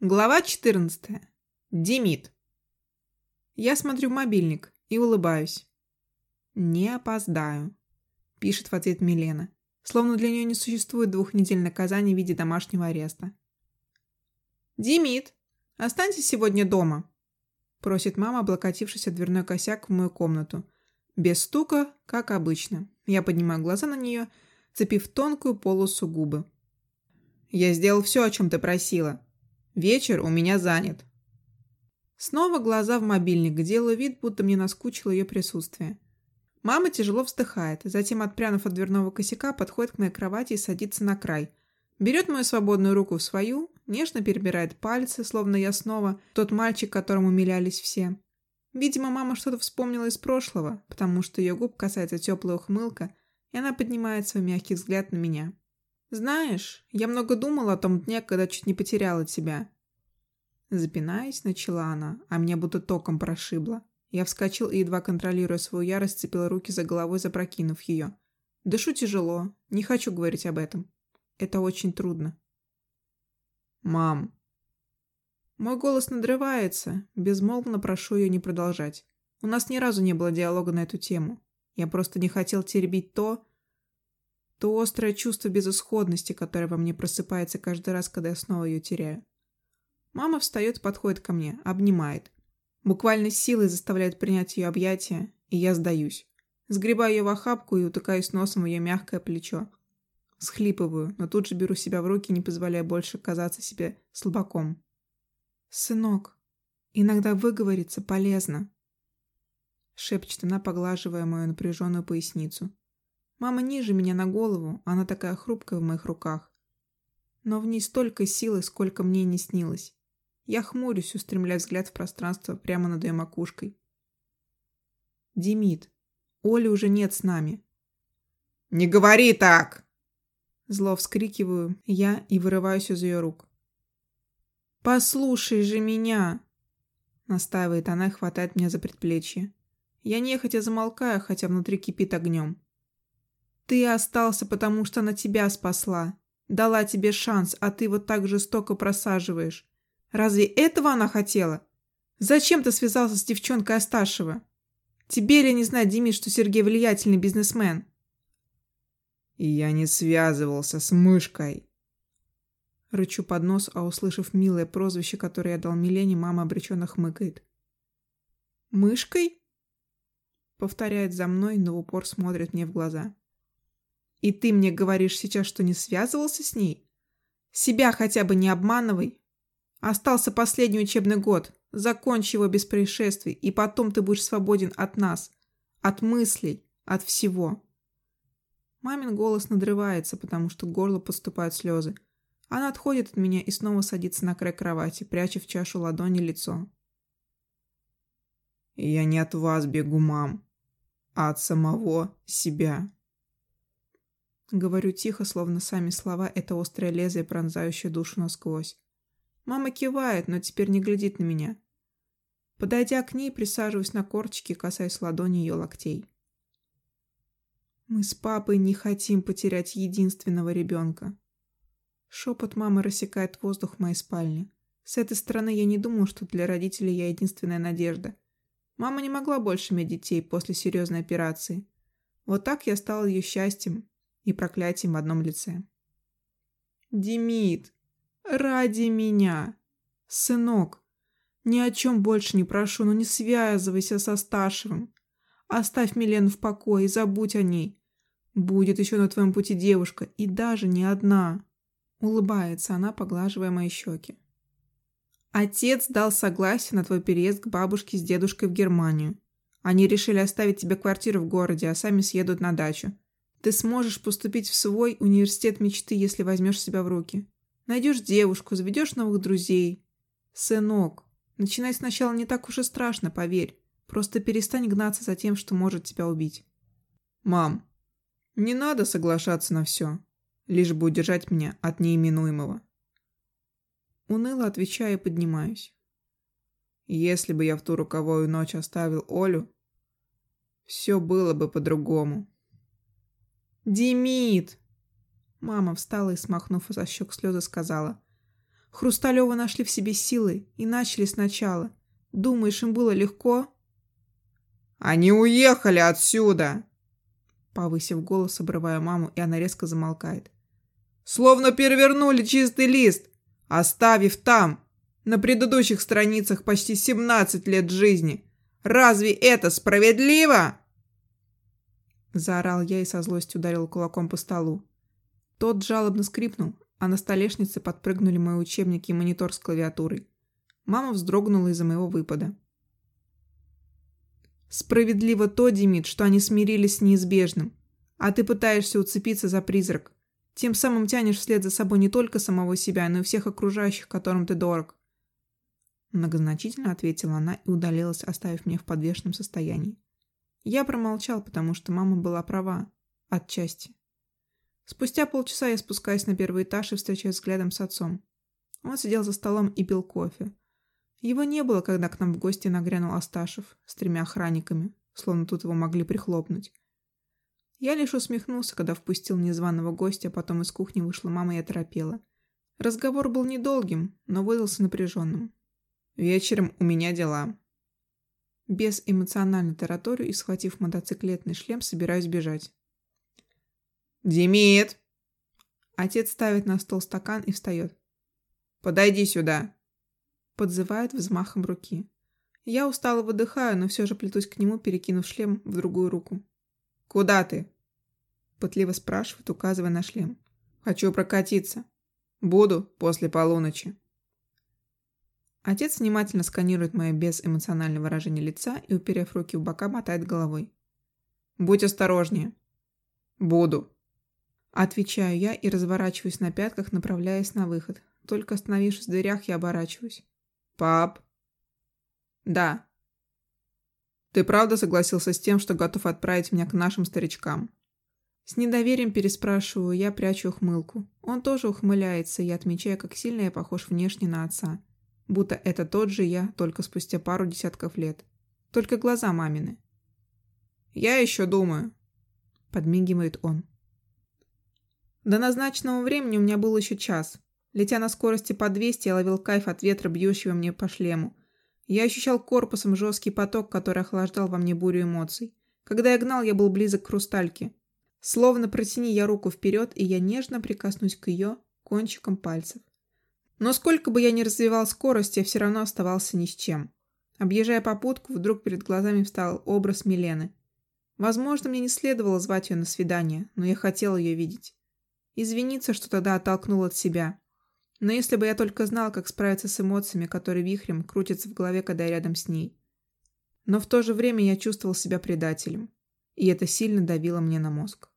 Глава 14. Демид. Я смотрю в мобильник и улыбаюсь. «Не опоздаю», — пишет в ответ Милена, словно для нее не существует двух недель наказания в виде домашнего ареста. «Демид, останься сегодня дома», — просит мама, облокотившись от дверной косяк в мою комнату. Без стука, как обычно. Я поднимаю глаза на нее, цепив тонкую полосу губы. «Я сделал все, о чем ты просила», Вечер у меня занят. Снова глаза в мобильник, делаю вид, будто мне наскучило ее присутствие. Мама тяжело вздыхает, затем, отпрянув от дверного косяка, подходит к моей кровати и садится на край. Берет мою свободную руку в свою, нежно перебирает пальцы, словно я снова тот мальчик, которому умилялись все. Видимо, мама что-то вспомнила из прошлого, потому что ее губ касается теплая ухмылка, и она поднимает свой мягкий взгляд на меня. Знаешь, я много думала о том дне, когда чуть не потеряла тебя. Запинаясь, начала она, а меня будто током прошибло. Я вскочил и, едва контролируя свою ярость, цепила руки за головой, запрокинув ее. Дышу тяжело, не хочу говорить об этом. Это очень трудно. «Мам!» Мой голос надрывается, безмолвно прошу ее не продолжать. У нас ни разу не было диалога на эту тему. Я просто не хотел теребить то, то острое чувство безысходности, которое во мне просыпается каждый раз, когда я снова ее теряю. Мама встает, подходит ко мне, обнимает. Буквально силой заставляет принять ее объятия, и я сдаюсь. Сгребаю ее в охапку и утыкаюсь носом в ее мягкое плечо. Схлипываю, но тут же беру себя в руки, не позволяя больше казаться себе слабаком. «Сынок, иногда выговориться полезно», — шепчет она, поглаживая мою напряженную поясницу. Мама ниже меня на голову, она такая хрупкая в моих руках. Но в ней столько силы, сколько мне не снилось. Я хмурюсь, устремляя взгляд в пространство прямо над ее макушкой. Демид, Оли уже нет с нами. «Не говори так!» Зло вскрикиваю я и вырываюсь из ее рук. «Послушай же меня!» Настаивает она и хватает меня за предплечье. Я нехотя замолкаю, хотя внутри кипит огнем. Ты остался, потому что она тебя спасла. Дала тебе шанс, а ты вот так жестоко просаживаешь. Разве этого она хотела? Зачем ты связался с девчонкой Асташева? Тебе ли не знать, Демид, что Сергей влиятельный бизнесмен? Я не связывался с мышкой. Рычу под нос, а услышав милое прозвище, которое я дал Милене, мама обреченно хмыкает. «Мышкой?» Повторяет за мной, но в упор смотрит мне в глаза. И ты мне говоришь сейчас, что не связывался с ней? Себя хотя бы не обманывай. Остался последний учебный год. Закончи его без происшествий, и потом ты будешь свободен от нас, от мыслей, от всего. Мамин голос надрывается, потому что к горлу поступают слезы. Она отходит от меня и снова садится на край кровати, пряча в чашу ладони лицо. «Я не от вас бегу, мам, а от самого себя». Говорю тихо, словно сами слова — это острое лезвие, пронзающее душу насквозь. Мама кивает, но теперь не глядит на меня. Подойдя к ней, присаживаюсь на корточки, касаясь ладони ее локтей. Мы с папой не хотим потерять единственного ребенка. Шепот мамы рассекает воздух в моей спальне. С этой стороны я не думал, что для родителей я единственная надежда. Мама не могла больше иметь детей после серьезной операции. Вот так я стал ее счастьем, и проклятием в одном лице. «Демид, ради меня! Сынок, ни о чем больше не прошу, но не связывайся со Сташевым. Оставь Милену в покое и забудь о ней. Будет еще на твоем пути девушка, и даже не одна». Улыбается она, поглаживая мои щеки. Отец дал согласие на твой переезд к бабушке с дедушкой в Германию. Они решили оставить тебе квартиру в городе, а сами съедут на дачу. Ты сможешь поступить в свой университет мечты, если возьмешь себя в руки. Найдешь девушку, заведешь новых друзей. Сынок, начинать сначала не так уж и страшно, поверь. Просто перестань гнаться за тем, что может тебя убить. Мам, не надо соглашаться на все, лишь бы удержать меня от неименуемого. Уныло отвечаю и поднимаюсь. Если бы я в ту роковую ночь оставил Олю, все было бы по-другому. «Демид!» Мама встала и, смахнув со щек слезы, сказала. Хрусталева нашли в себе силы и начали сначала. Думаешь, им было легко?» «Они уехали отсюда!» Повысив голос, обрывая маму, и она резко замолкает. «Словно перевернули чистый лист, оставив там, на предыдущих страницах почти 17 лет жизни. Разве это справедливо?» Заорал я и со злостью ударил кулаком по столу. Тот жалобно скрипнул, а на столешнице подпрыгнули мои учебники и монитор с клавиатурой. Мама вздрогнула из-за моего выпада. Справедливо то, Демид, что они смирились с неизбежным. А ты пытаешься уцепиться за призрак. Тем самым тянешь вслед за собой не только самого себя, но и всех окружающих, которым ты дорог. Многозначительно ответила она и удалилась, оставив меня в подвешенном состоянии. Я промолчал, потому что мама была права. Отчасти. Спустя полчаса я спускаюсь на первый этаж и встречаюсь взглядом с отцом. Он сидел за столом и пил кофе. Его не было, когда к нам в гости нагрянул Асташев с тремя охранниками, словно тут его могли прихлопнуть. Я лишь усмехнулся, когда впустил незваного гостя, а потом из кухни вышла мама и оторопела. Разговор был недолгим, но выдался напряженным. Вечером у меня дела. Без эмоционально тараторю и схватив мотоциклетный шлем, собираюсь бежать. «Демид!» Отец ставит на стол стакан и встает. «Подойди сюда!» Подзывает взмахом руки. Я устало выдыхаю, но все же плетусь к нему, перекинув шлем в другую руку. «Куда ты?» Пытливо спрашивает, указывая на шлем. «Хочу прокатиться. Буду после полуночи». Отец внимательно сканирует мое безэмоциональное выражение лица и, уперев руки в бока, мотает головой. «Будь осторожнее». «Буду». Отвечаю я и разворачиваюсь на пятках, направляясь на выход. Только остановившись в дверях, я оборачиваюсь. «Пап?» «Да». «Ты правда согласился с тем, что готов отправить меня к нашим старичкам?» С недоверием переспрашиваю, я прячу ухмылку. Он тоже ухмыляется, и я отмечаю, как сильно я похож внешне на отца будто это тот же я, только спустя пару десятков лет. Только глаза мамины. «Я еще думаю», — подмигивает он. До назначенного времени у меня был еще час. Летя на скорости по 200, я ловил кайф от ветра, бьющего мне по шлему. Я ощущал корпусом жесткий поток, который охлаждал во мне бурю эмоций. Когда я гнал, я был близок к хрустальке. Словно протяни я руку вперед, и я нежно прикоснусь к ее кончикам пальцев. Но сколько бы я ни развивал скорость, я все равно оставался ни с чем. Объезжая попутку, вдруг перед глазами встал образ Милены. Возможно, мне не следовало звать ее на свидание, но я хотел ее видеть. Извиниться, что тогда оттолкнул от себя. Но если бы я только знал, как справиться с эмоциями, которые вихрем крутятся в голове, когда я рядом с ней. Но в то же время я чувствовал себя предателем. И это сильно давило мне на мозг.